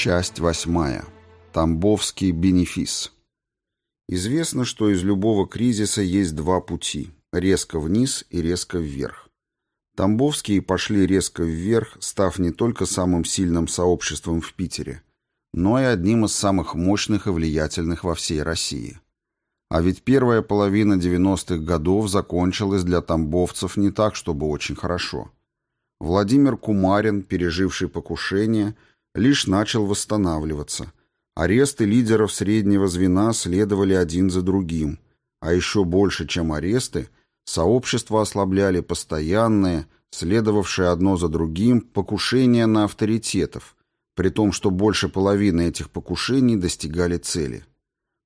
Часть восьмая. Тамбовский бенефис. Известно, что из любого кризиса есть два пути – резко вниз и резко вверх. Тамбовские пошли резко вверх, став не только самым сильным сообществом в Питере, но и одним из самых мощных и влиятельных во всей России. А ведь первая половина 90-х годов закончилась для тамбовцев не так, чтобы очень хорошо. Владимир Кумарин, переживший покушение – лишь начал восстанавливаться. Аресты лидеров среднего звена следовали один за другим, а еще больше, чем аресты, сообщество ослабляли постоянные, следовавшие одно за другим, покушения на авторитетов, при том, что больше половины этих покушений достигали цели.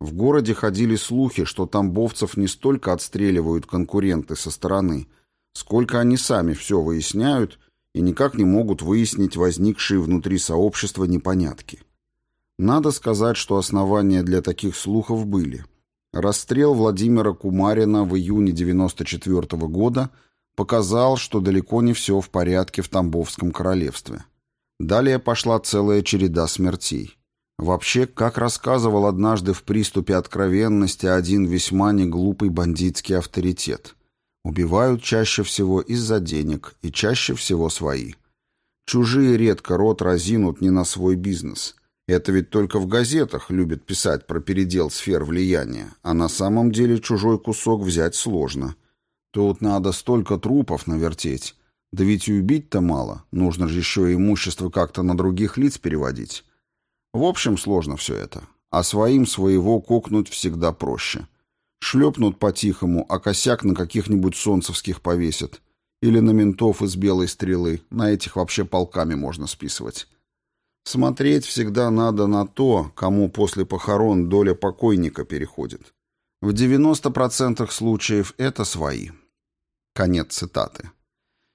В городе ходили слухи, что тамбовцев не столько отстреливают конкуренты со стороны, сколько они сами все выясняют и никак не могут выяснить возникшие внутри сообщества непонятки. Надо сказать, что основания для таких слухов были. Расстрел Владимира Кумарина в июне 94 -го года показал, что далеко не все в порядке в Тамбовском королевстве. Далее пошла целая череда смертей. Вообще, как рассказывал однажды в приступе откровенности один весьма неглупый бандитский авторитет – Убивают чаще всего из-за денег и чаще всего свои. Чужие редко рот разинут не на свой бизнес. Это ведь только в газетах любят писать про передел сфер влияния, а на самом деле чужой кусок взять сложно. Тут надо столько трупов навертеть. Да ведь и убить-то мало, нужно же еще и имущество как-то на других лиц переводить. В общем, сложно все это. А своим своего кокнуть всегда проще. Шлепнут по-тихому, а косяк на каких-нибудь солнцевских повесят. Или на ментов из белой стрелы. На этих вообще полками можно списывать. Смотреть всегда надо на то, кому после похорон доля покойника переходит. В 90% случаев это свои. Конец цитаты.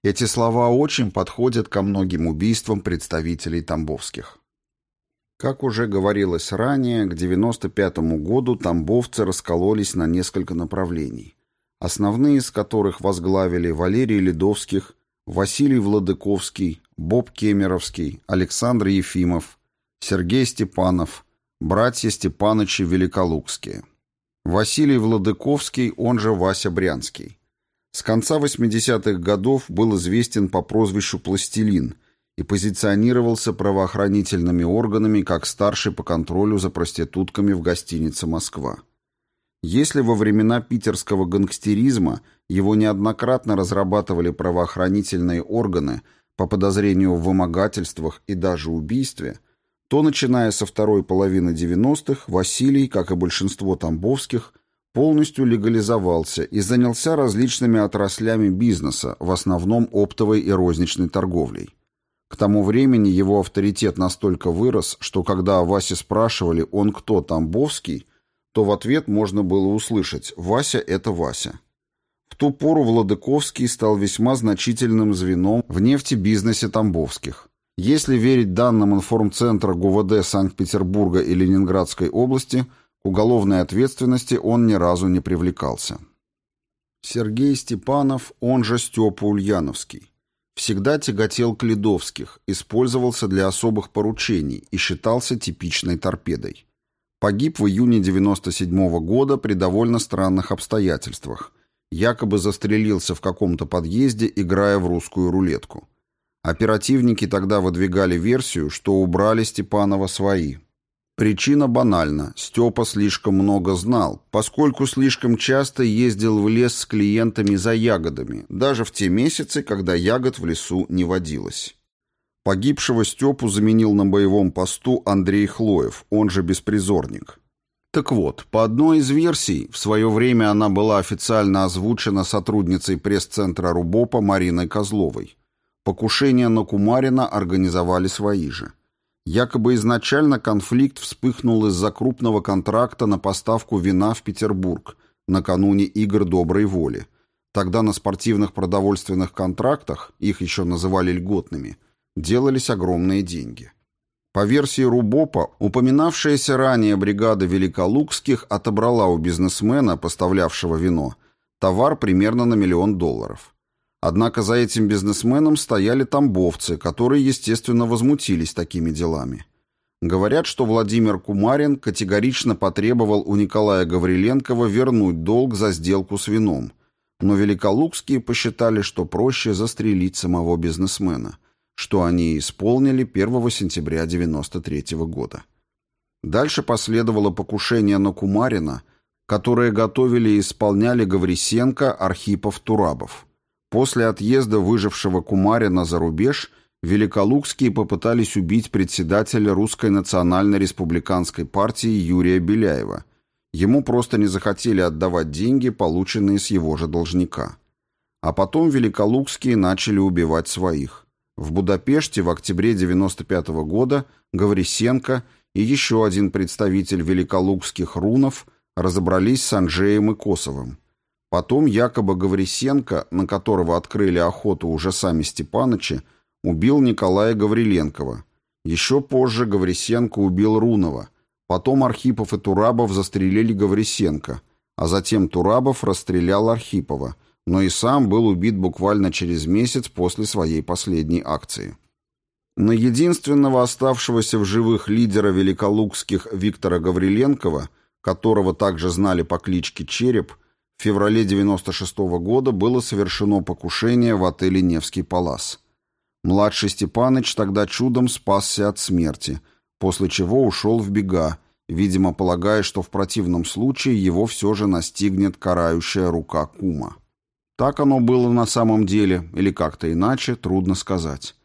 Эти слова очень подходят ко многим убийствам представителей Тамбовских. Как уже говорилось ранее, к 95 году тамбовцы раскололись на несколько направлений, основные из которых возглавили Валерий Ледовских, Василий Владыковский, Боб Кемеровский, Александр Ефимов, Сергей Степанов, братья Степанычи Великолукские. Василий Владыковский, он же Вася Брянский. С конца 80-х годов был известен по прозвищу «Пластилин», и позиционировался правоохранительными органами как старший по контролю за проститутками в гостинице «Москва». Если во времена питерского гангстеризма его неоднократно разрабатывали правоохранительные органы по подозрению в вымогательствах и даже убийстве, то, начиная со второй половины 90-х, Василий, как и большинство тамбовских, полностью легализовался и занялся различными отраслями бизнеса, в основном оптовой и розничной торговлей. К тому времени его авторитет настолько вырос, что когда Васе спрашивали, он кто, Тамбовский, то в ответ можно было услышать «Вася – это Вася». В ту пору Владыковский стал весьма значительным звеном в нефтебизнесе Тамбовских. Если верить данным информцентра ГУВД Санкт-Петербурга и Ленинградской области, к уголовной ответственности он ни разу не привлекался. Сергей Степанов, он же Степа Ульяновский. Всегда тяготел к Ледовских, использовался для особых поручений и считался типичной торпедой. Погиб в июне 97 -го года при довольно странных обстоятельствах. Якобы застрелился в каком-то подъезде, играя в русскую рулетку. Оперативники тогда выдвигали версию, что убрали Степанова свои, Причина банальна. Степа слишком много знал, поскольку слишком часто ездил в лес с клиентами за ягодами, даже в те месяцы, когда ягод в лесу не водилось. Погибшего Степу заменил на боевом посту Андрей Хлоев, он же беспризорник. Так вот, по одной из версий, в свое время она была официально озвучена сотрудницей пресс-центра РУБОПа Мариной Козловой. Покушение на Кумарина организовали свои же. Якобы изначально конфликт вспыхнул из-за крупного контракта на поставку вина в Петербург накануне игр доброй воли. Тогда на спортивных продовольственных контрактах, их еще называли льготными, делались огромные деньги. По версии Рубопа, упоминавшаяся ранее бригада Великолукских отобрала у бизнесмена, поставлявшего вино, товар примерно на миллион долларов. Однако за этим бизнесменом стояли тамбовцы, которые, естественно, возмутились такими делами. Говорят, что Владимир Кумарин категорично потребовал у Николая Гавриленкова вернуть долг за сделку с вином, но Великолукские посчитали, что проще застрелить самого бизнесмена, что они исполнили 1 сентября 1993 года. Дальше последовало покушение на Кумарина, которое готовили и исполняли Гаврисенко, Архипов, Турабов. После отъезда выжившего Кумарина за рубеж Великолукские попытались убить председателя Русской национально-республиканской партии Юрия Беляева. Ему просто не захотели отдавать деньги, полученные с его же должника. А потом Великолукские начали убивать своих. В Будапеште в октябре 1995 года Гаврисенко и еще один представитель великолукских рунов разобрались с Анжеем и Косовым. Потом якобы Гаврисенко, на которого открыли охоту уже сами Степанычи, убил Николая Гавриленкова. Еще позже Гаврисенко убил Рунова. Потом Архипов и Турабов застрелили Гаврисенко, а затем Турабов расстрелял Архипова, но и сам был убит буквально через месяц после своей последней акции. На единственного оставшегося в живых лидера великолукских Виктора Гавриленкова, которого также знали по кличке Череп, в феврале 96 -го года было совершено покушение в отеле «Невский палас». Младший Степаныч тогда чудом спасся от смерти, после чего ушел в бега, видимо, полагая, что в противном случае его все же настигнет карающая рука кума. Так оно было на самом деле, или как-то иначе, трудно сказать.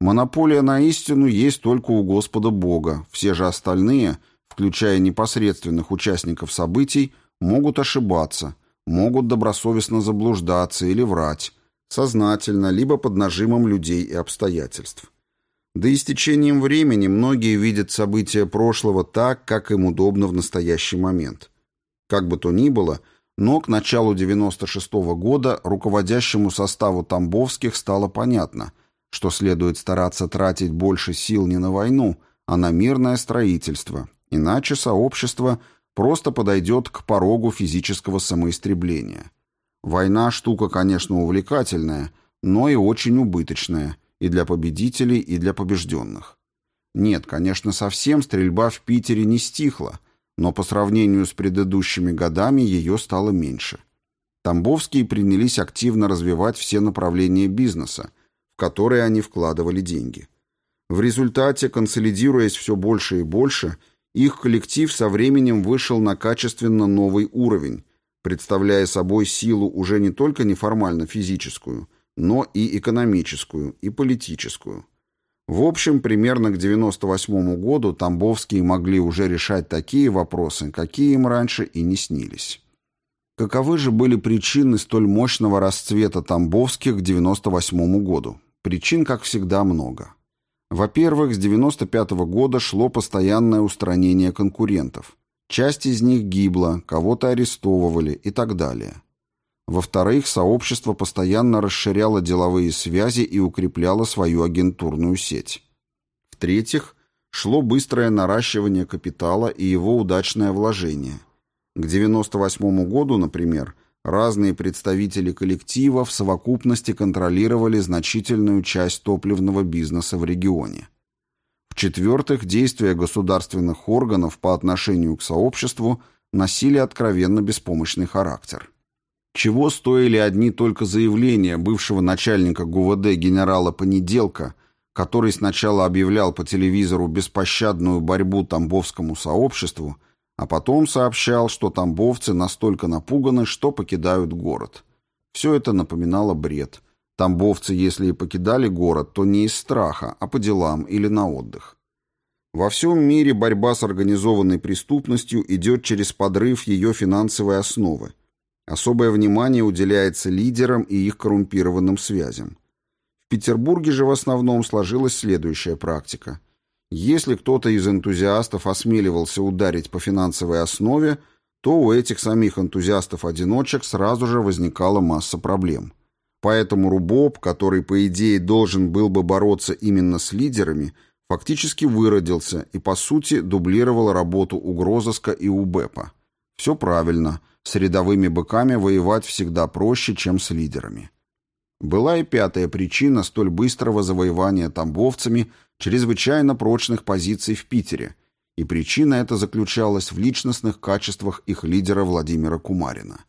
Монополия на истину есть только у Господа Бога. Все же остальные, включая непосредственных участников событий, могут ошибаться, могут добросовестно заблуждаться или врать, сознательно, либо под нажимом людей и обстоятельств. Да и с течением времени многие видят события прошлого так, как им удобно в настоящий момент. Как бы то ни было, но к началу 96 -го года руководящему составу Тамбовских стало понятно – что следует стараться тратить больше сил не на войну, а на мирное строительство, иначе сообщество просто подойдет к порогу физического самоистребления. Война штука, конечно, увлекательная, но и очень убыточная и для победителей, и для побежденных. Нет, конечно, совсем стрельба в Питере не стихла, но по сравнению с предыдущими годами ее стало меньше. Тамбовские принялись активно развивать все направления бизнеса, которые они вкладывали деньги. В результате, консолидируясь все больше и больше, их коллектив со временем вышел на качественно новый уровень, представляя собой силу уже не только неформально физическую, но и экономическую, и политическую. В общем, примерно к 98 году Тамбовские могли уже решать такие вопросы, какие им раньше и не снились. Каковы же были причины столь мощного расцвета Тамбовских к 98 году? Причин, как всегда, много. Во-первых, с 95 -го года шло постоянное устранение конкурентов. Часть из них гибла, кого-то арестовывали и так далее. Во-вторых, сообщество постоянно расширяло деловые связи и укрепляло свою агентурную сеть. В-третьих, шло быстрое наращивание капитала и его удачное вложение. К 98 году, например, Разные представители коллектива в совокупности контролировали значительную часть топливного бизнеса в регионе. В-четвертых, действия государственных органов по отношению к сообществу носили откровенно беспомощный характер. Чего стоили одни только заявления бывшего начальника ГУВД генерала Понеделка, который сначала объявлял по телевизору беспощадную борьбу тамбовскому сообществу – а потом сообщал, что тамбовцы настолько напуганы, что покидают город. Все это напоминало бред. Тамбовцы, если и покидали город, то не из страха, а по делам или на отдых. Во всем мире борьба с организованной преступностью идет через подрыв ее финансовой основы. Особое внимание уделяется лидерам и их коррумпированным связям. В Петербурге же в основном сложилась следующая практика. Если кто-то из энтузиастов осмеливался ударить по финансовой основе, то у этих самих энтузиастов-одиночек сразу же возникала масса проблем. Поэтому Рубоб, который, по идее, должен был бы бороться именно с лидерами, фактически выродился и, по сути, дублировал работу угрозыска и УБЭПа. Все правильно, с рядовыми быками воевать всегда проще, чем с лидерами. Была и пятая причина столь быстрого завоевания тамбовцами чрезвычайно прочных позиций в Питере, и причина эта заключалась в личностных качествах их лидера Владимира Кумарина.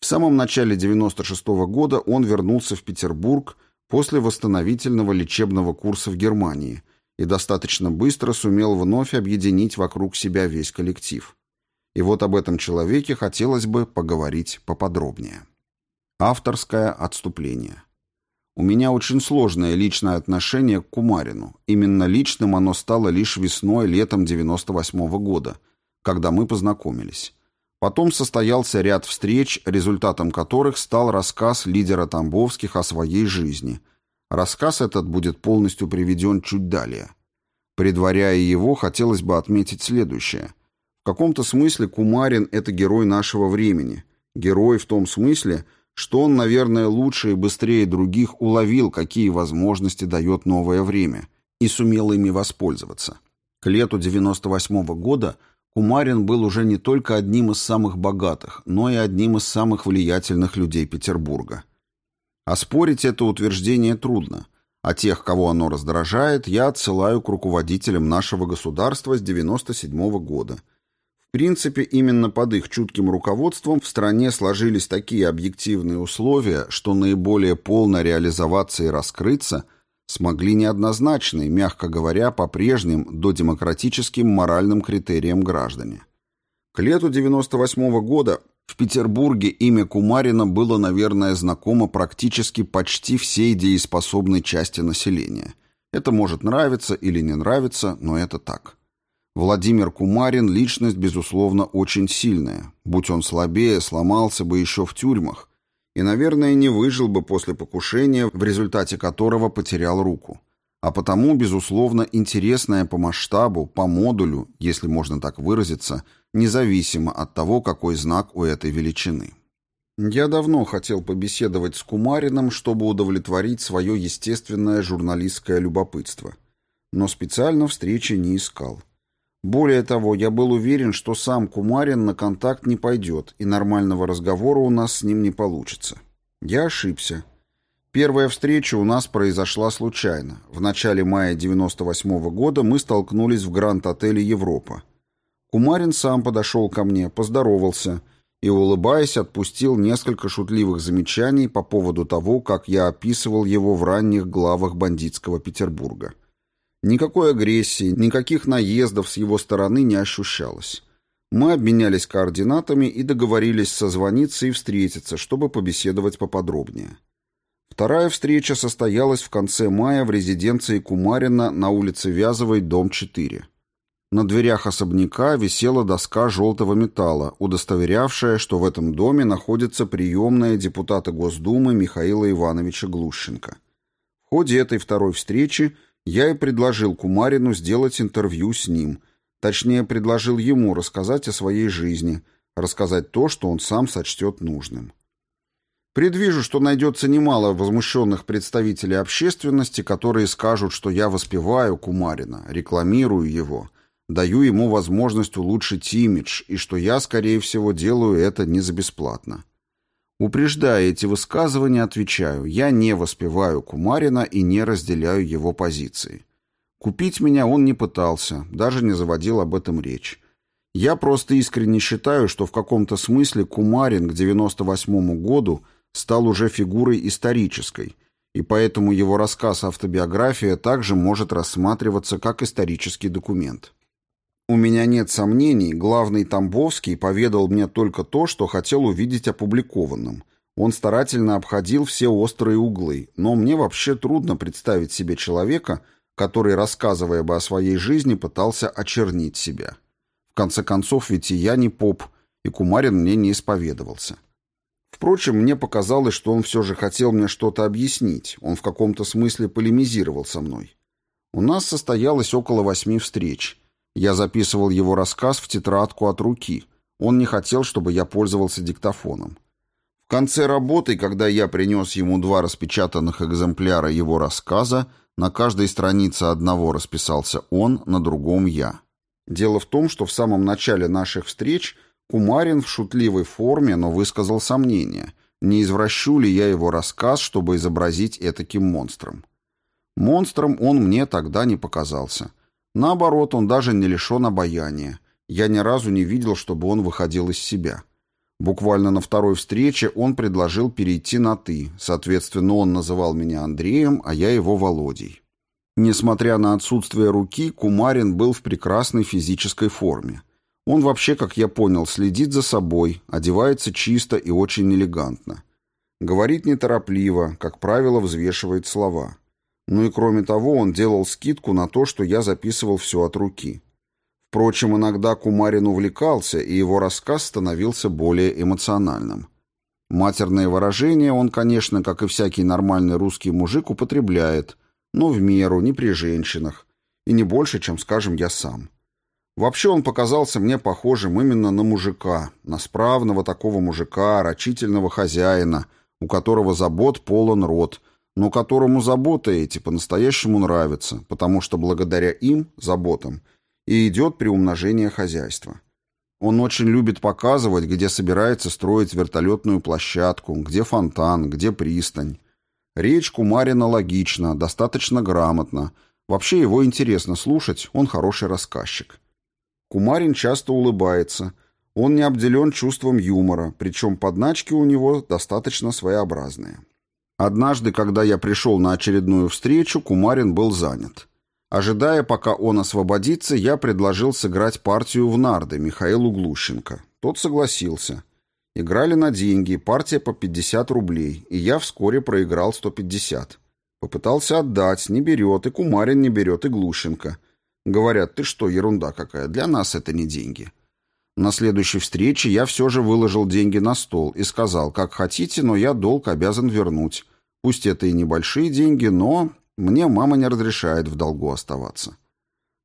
В самом начале 96 -го года он вернулся в Петербург после восстановительного лечебного курса в Германии и достаточно быстро сумел вновь объединить вокруг себя весь коллектив. И вот об этом человеке хотелось бы поговорить поподробнее. Авторское отступление. У меня очень сложное личное отношение к Кумарину. Именно личным оно стало лишь весной-летом 98 -го года, когда мы познакомились. Потом состоялся ряд встреч, результатом которых стал рассказ лидера Тамбовских о своей жизни. Рассказ этот будет полностью приведен чуть далее. Предваряя его, хотелось бы отметить следующее. В каком-то смысле Кумарин – это герой нашего времени. Герой в том смысле – что он, наверное, лучше и быстрее других уловил, какие возможности дает новое время, и сумел ими воспользоваться. К лету 98 -го года Кумарин был уже не только одним из самых богатых, но и одним из самых влиятельных людей Петербурга. Оспорить это утверждение трудно, а тех, кого оно раздражает, я отсылаю к руководителям нашего государства с 97 -го года – принципе, именно под их чутким руководством в стране сложились такие объективные условия, что наиболее полно реализоваться и раскрыться смогли неоднозначные, мягко говоря, по прежним додемократическим моральным критериям граждане. К лету 98 -го года в Петербурге имя Кумарина было, наверное, знакомо практически почти всей дееспособной части населения. Это может нравиться или не нравиться, но это так. Владимир Кумарин – личность, безусловно, очень сильная. Будь он слабее, сломался бы еще в тюрьмах. И, наверное, не выжил бы после покушения, в результате которого потерял руку. А потому, безусловно, интересная по масштабу, по модулю, если можно так выразиться, независимо от того, какой знак у этой величины. Я давно хотел побеседовать с Кумарином, чтобы удовлетворить свое естественное журналистское любопытство. Но специально встречи не искал. Более того, я был уверен, что сам Кумарин на контакт не пойдет, и нормального разговора у нас с ним не получится. Я ошибся. Первая встреча у нас произошла случайно. В начале мая 98 -го года мы столкнулись в Гранд-отеле «Европа». Кумарин сам подошел ко мне, поздоровался и, улыбаясь, отпустил несколько шутливых замечаний по поводу того, как я описывал его в ранних главах бандитского Петербурга. Никакой агрессии, никаких наездов с его стороны не ощущалось. Мы обменялись координатами и договорились созвониться и встретиться, чтобы побеседовать поподробнее. Вторая встреча состоялась в конце мая в резиденции Кумарина на улице Вязовой, дом 4. На дверях особняка висела доска желтого металла, удостоверявшая, что в этом доме находится приемная депутата Госдумы Михаила Ивановича Глущенко. В ходе этой второй встречи я и предложил Кумарину сделать интервью с ним. Точнее, предложил ему рассказать о своей жизни, рассказать то, что он сам сочтет нужным. Предвижу, что найдется немало возмущенных представителей общественности, которые скажут, что я воспеваю Кумарина, рекламирую его, даю ему возможность улучшить имидж, и что я, скорее всего, делаю это не за бесплатно. Упреждая эти высказывания, отвечаю, я не воспеваю Кумарина и не разделяю его позиции. Купить меня он не пытался, даже не заводил об этом речь. Я просто искренне считаю, что в каком-то смысле Кумарин к 98 году стал уже фигурой исторической, и поэтому его рассказ «Автобиография» также может рассматриваться как исторический документ. У меня нет сомнений, главный Тамбовский поведал мне только то, что хотел увидеть опубликованным. Он старательно обходил все острые углы, но мне вообще трудно представить себе человека, который, рассказывая бы о своей жизни, пытался очернить себя. В конце концов, ведь и я не поп, и Кумарин мне не исповедовался. Впрочем, мне показалось, что он все же хотел мне что-то объяснить, он в каком-то смысле полемизировал со мной. У нас состоялось около восьми встреч – я записывал его рассказ в тетрадку от руки. Он не хотел, чтобы я пользовался диктофоном. В конце работы, когда я принес ему два распечатанных экземпляра его рассказа, на каждой странице одного расписался он, на другом я. Дело в том, что в самом начале наших встреч Кумарин в шутливой форме, но высказал сомнение, не извращу ли я его рассказ, чтобы изобразить этаким монстром. Монстром он мне тогда не показался. Наоборот, он даже не лишен обаяния. Я ни разу не видел, чтобы он выходил из себя. Буквально на второй встрече он предложил перейти на «ты», соответственно, он называл меня Андреем, а я его Володей. Несмотря на отсутствие руки, Кумарин был в прекрасной физической форме. Он вообще, как я понял, следит за собой, одевается чисто и очень элегантно. Говорит неторопливо, как правило, взвешивает слова. Ну и кроме того, он делал скидку на то, что я записывал все от руки. Впрочем, иногда Кумарин увлекался, и его рассказ становился более эмоциональным. Матерные выражения он, конечно, как и всякий нормальный русский мужик, употребляет, но в меру, не при женщинах, и не больше, чем, скажем, я сам. Вообще он показался мне похожим именно на мужика, на справного такого мужика, рачительного хозяина, у которого забот полон рот, но которому заботы эти по-настоящему нравятся, потому что благодаря им, заботам, и идет приумножение хозяйства. Он очень любит показывать, где собирается строить вертолетную площадку, где фонтан, где пристань. Речь Кумарина логична, достаточно грамотна. Вообще его интересно слушать, он хороший рассказчик. Кумарин часто улыбается. Он не обделен чувством юмора, причем подначки у него достаточно своеобразные. Однажды, когда я пришел на очередную встречу, Кумарин был занят. Ожидая, пока он освободится, я предложил сыграть партию в нарды Михаилу Глущенко. Тот согласился. Играли на деньги, партия по 50 рублей, и я вскоре проиграл 150. Попытался отдать, не берет, и Кумарин не берет, и Глущенко. Говорят, ты что, ерунда какая, для нас это не деньги. На следующей встрече я все же выложил деньги на стол и сказал, как хотите, но я долг обязан вернуть. Пусть это и небольшие деньги, но мне мама не разрешает в долгу оставаться.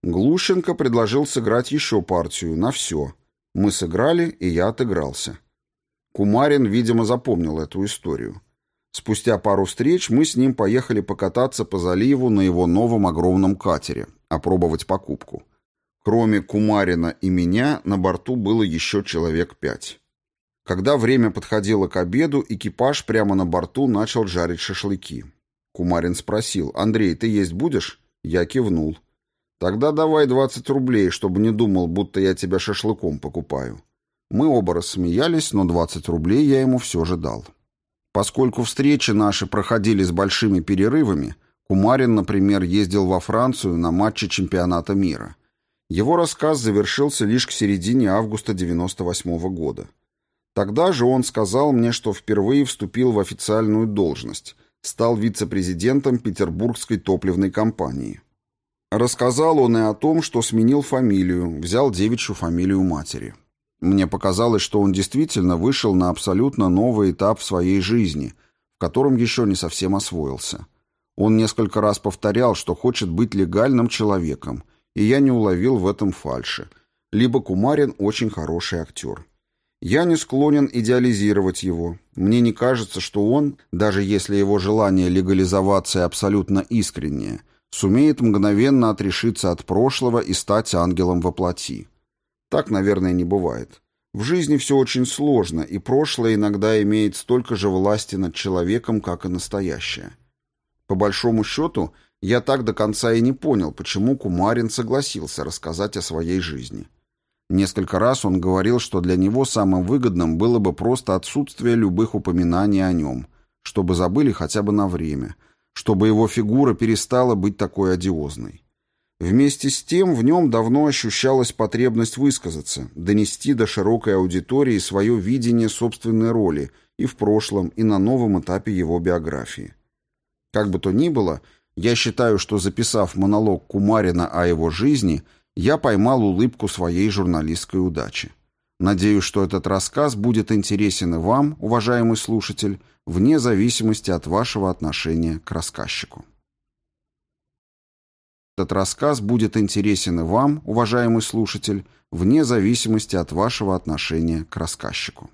Глущенко предложил сыграть еще партию, на все. Мы сыграли, и я отыгрался. Кумарин, видимо, запомнил эту историю. Спустя пару встреч мы с ним поехали покататься по заливу на его новом огромном катере, опробовать покупку. Кроме Кумарина и меня, на борту было еще человек пять. Когда время подходило к обеду, экипаж прямо на борту начал жарить шашлыки. Кумарин спросил, «Андрей, ты есть будешь?» Я кивнул. «Тогда давай 20 рублей, чтобы не думал, будто я тебя шашлыком покупаю». Мы оба рассмеялись, но 20 рублей я ему все же дал. Поскольку встречи наши проходили с большими перерывами, Кумарин, например, ездил во Францию на матче чемпионата мира – его рассказ завершился лишь к середине августа 98 -го года. Тогда же он сказал мне, что впервые вступил в официальную должность, стал вице-президентом Петербургской топливной компании. Рассказал он и о том, что сменил фамилию, взял девичью фамилию матери. Мне показалось, что он действительно вышел на абсолютно новый этап в своей жизни, в котором еще не совсем освоился. Он несколько раз повторял, что хочет быть легальным человеком, и я не уловил в этом фальши. Либо Кумарин очень хороший актер. Я не склонен идеализировать его. Мне не кажется, что он, даже если его желание легализоваться абсолютно искреннее, сумеет мгновенно отрешиться от прошлого и стать ангелом во плоти. Так, наверное, не бывает. В жизни все очень сложно, и прошлое иногда имеет столько же власти над человеком, как и настоящее. По большому счету, я так до конца и не понял, почему Кумарин согласился рассказать о своей жизни. Несколько раз он говорил, что для него самым выгодным было бы просто отсутствие любых упоминаний о нем, чтобы забыли хотя бы на время, чтобы его фигура перестала быть такой одиозной. Вместе с тем в нем давно ощущалась потребность высказаться, донести до широкой аудитории свое видение собственной роли и в прошлом, и на новом этапе его биографии. Как бы то ни было, я считаю, что записав монолог Кумарина о его жизни, я поймал улыбку своей журналистской удачи. Надеюсь, что этот рассказ будет интересен и вам, уважаемый слушатель, вне зависимости от вашего отношения к рассказчику. Этот рассказ будет интересен и вам, уважаемый слушатель, вне зависимости от вашего отношения к рассказчику.